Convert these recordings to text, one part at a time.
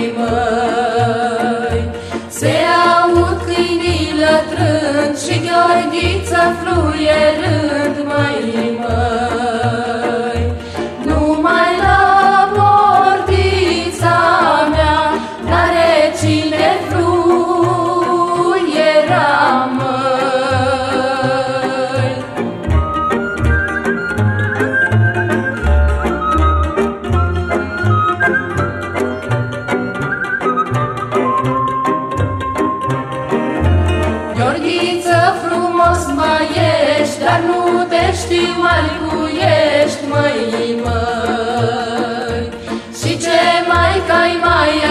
ai măi. Se aud câinii lătrând și gheorghița fluierând, Și ce mai cai mai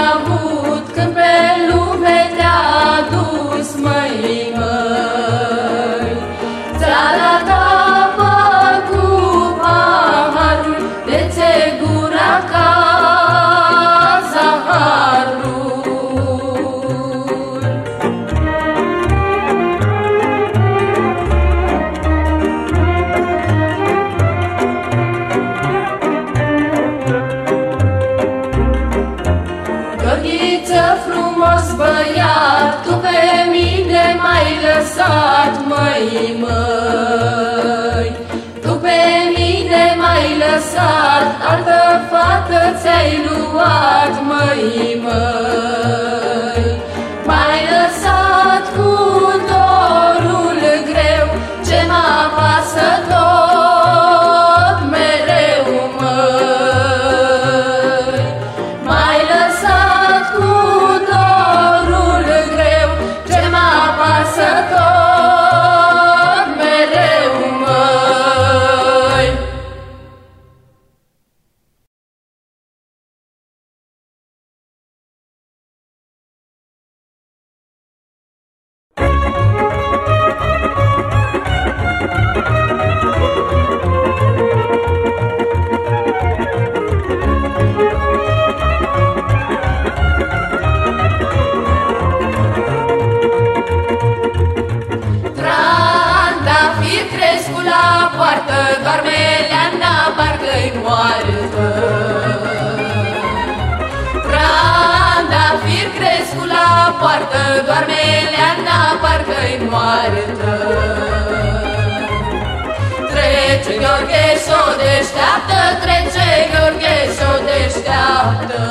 Ai luat mai mai Armeleana parcă-i moartă. Trece Gheorghe și-o deșteaptă Trece Gheorghe și-o deșteaptă.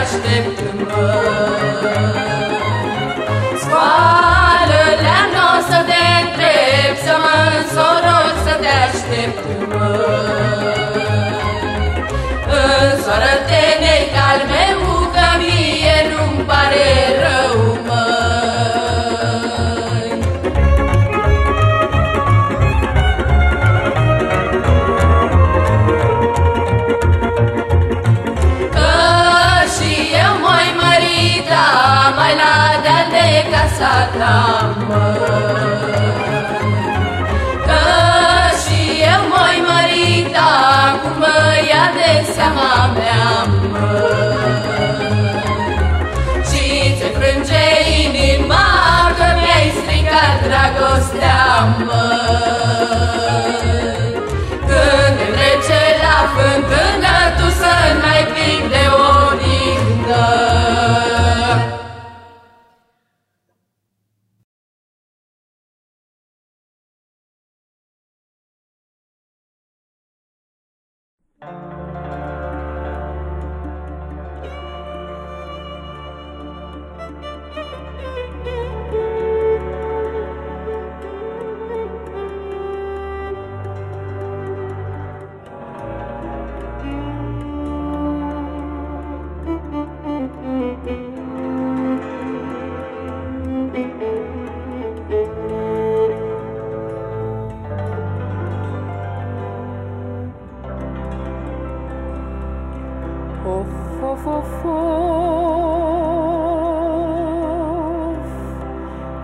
Aștept. Că și eu m-oi mărita Cum mă ia de seama mea.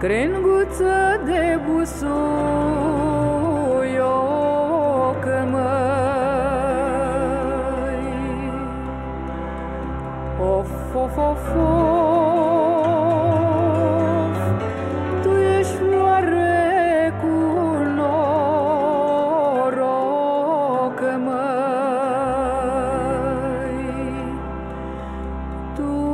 Crenguță de busor itu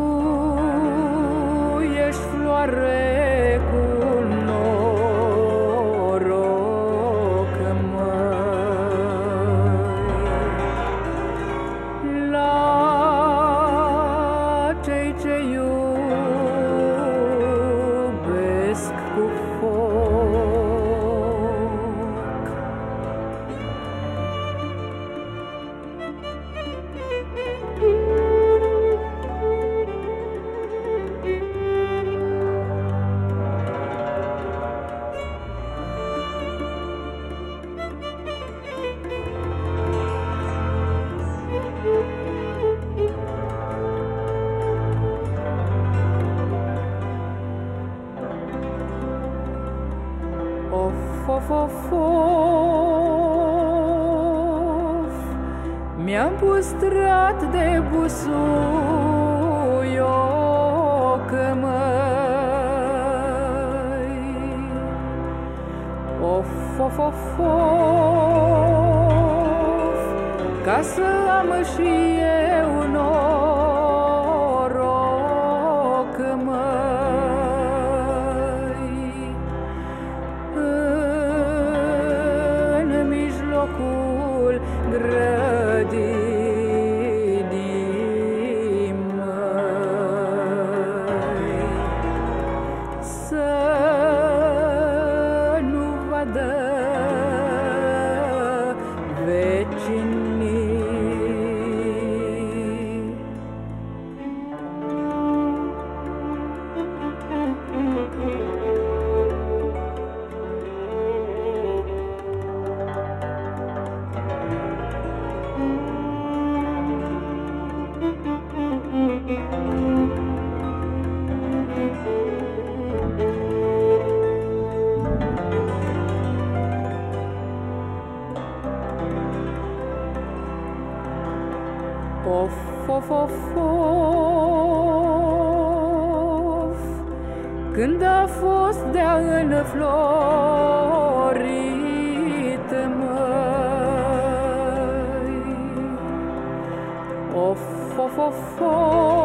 of. Mi-am pustrat de busui o cămăi. Of, of, of, of, ca să am și eu Când a fost de-a înflorit, măi? Of, of, of, of.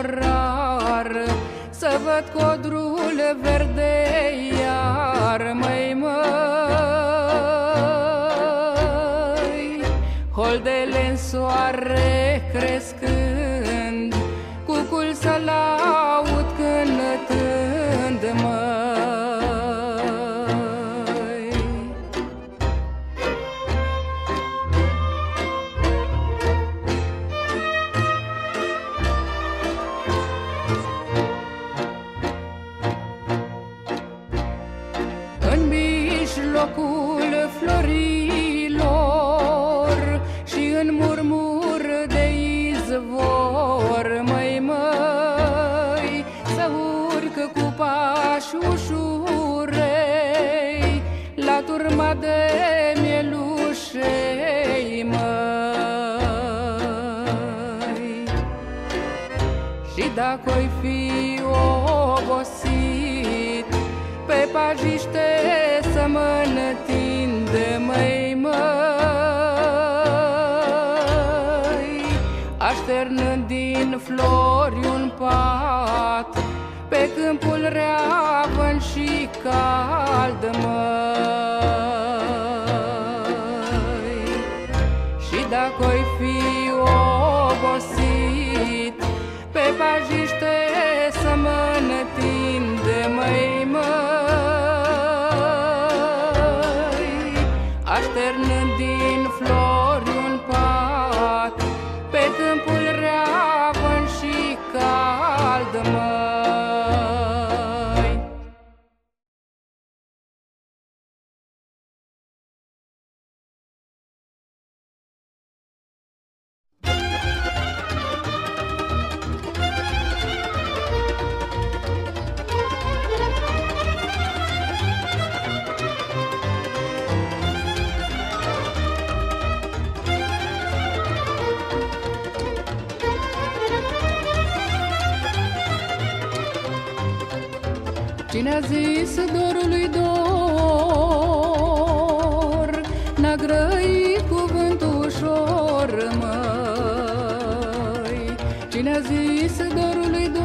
De-ar veni mândrul florar Să văd codrul verde iar Măi, măi. Holdele în soare crescând pași ușurei La turma de mielușei, măi. Și dacă oi fi obosit Pe pajiște să mă întind măi, măi Așternând din flori un pat Pe câmpul reavăn și cald măi. Și dacă oi fi obosit Pe pajiște Cine a zis dorului dor N-a grăit cuvântul ușor, măi. Cine a zis dorului dor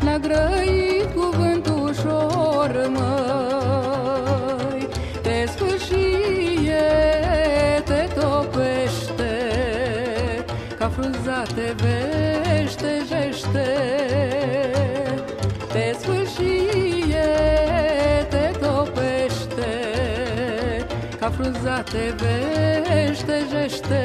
N-a grăit cuvântul ușor, măi. Te sfârșie, te topește Ca frunza te veștejește Ca frunza te veștejește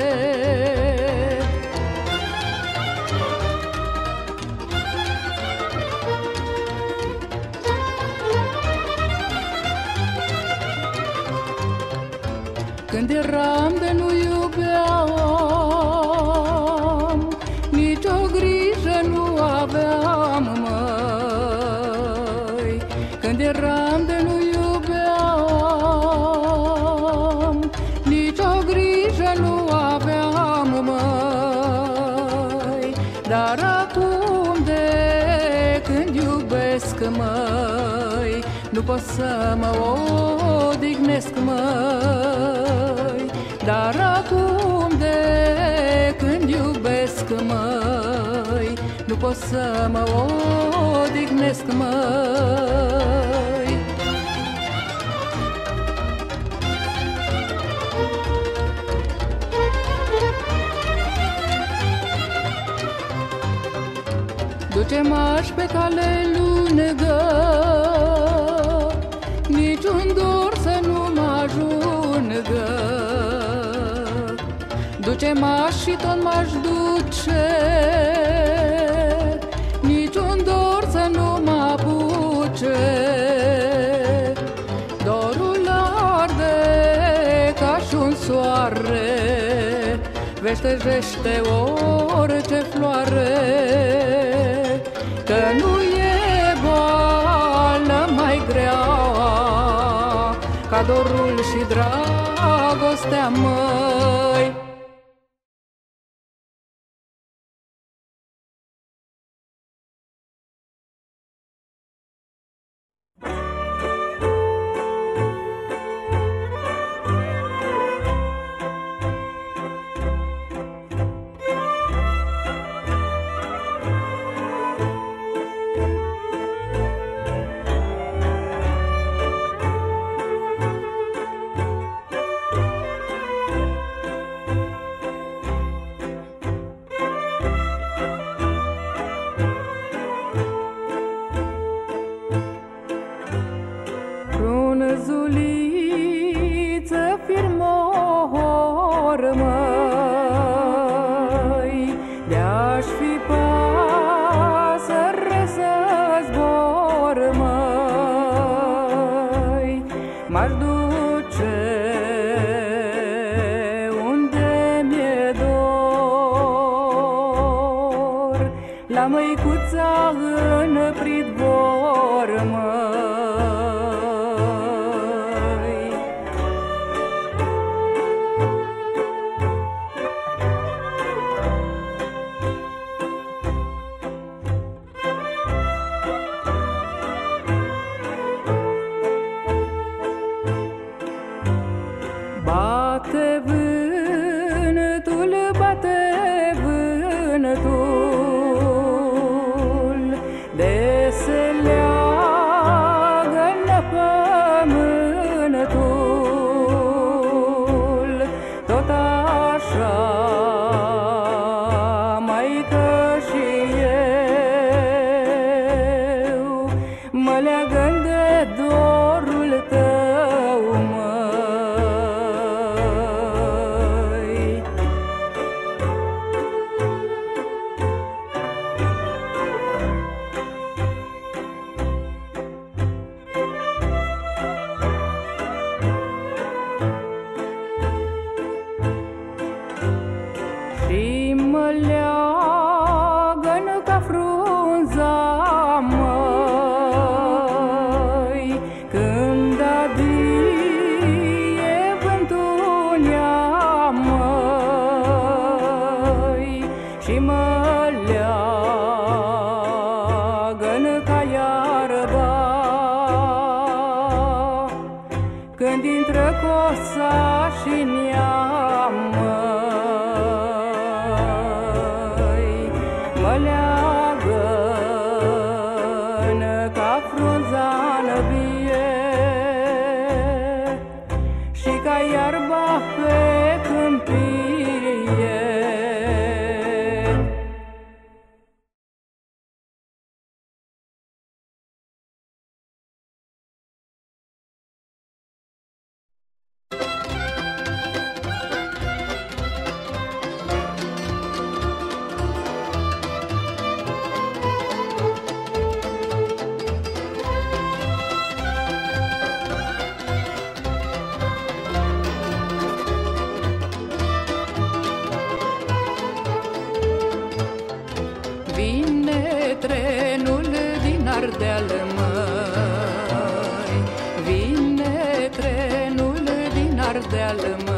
Când eram măi Nu pot să mă odihnesc, măi. Duce-m-aș pe cale lungă Duce-m-aș și tot m-aș duce. Niciun dor să nu mă apuce. Dorul arde ca și un soare. Veștejește orice floare. Că nu e boală mai grea Ca dorul și dragostea măi Mă Vine trenul din Ardeal, măi. Vine trenul din Ardeal, măi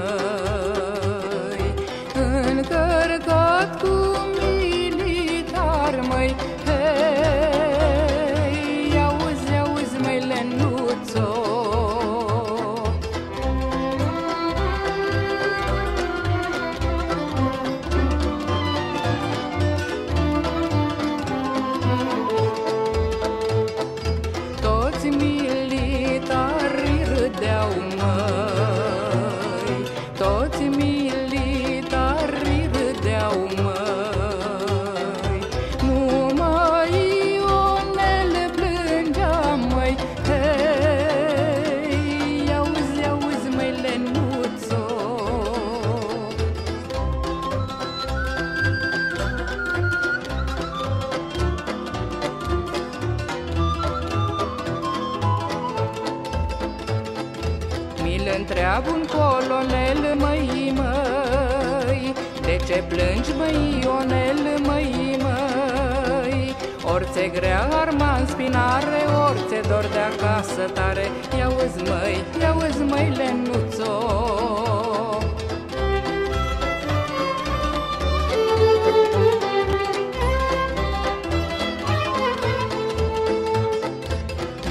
Ori ți-e grea arma în spinare, ori ți-e dor de acasă tare. Ia-uzi, măi, ia-uzi, măi, Lenuțo.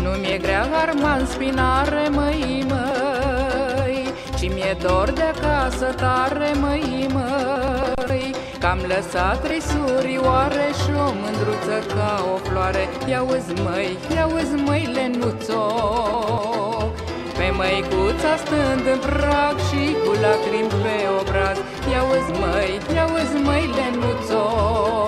Nu mi-e grea arma în spinare, măi, măi Ci mi-e dor de acasă tare, măi, măi Că-am lăsat trei surioare și o mândruță ca o floare? Ia-uzi, măi, ia-uzi, măi, Lenuțo. Pe măicuța stând în prag și cu lacrimi pe obraz. Ia-uzi, măi, ia-uzi, măi, Lenuțo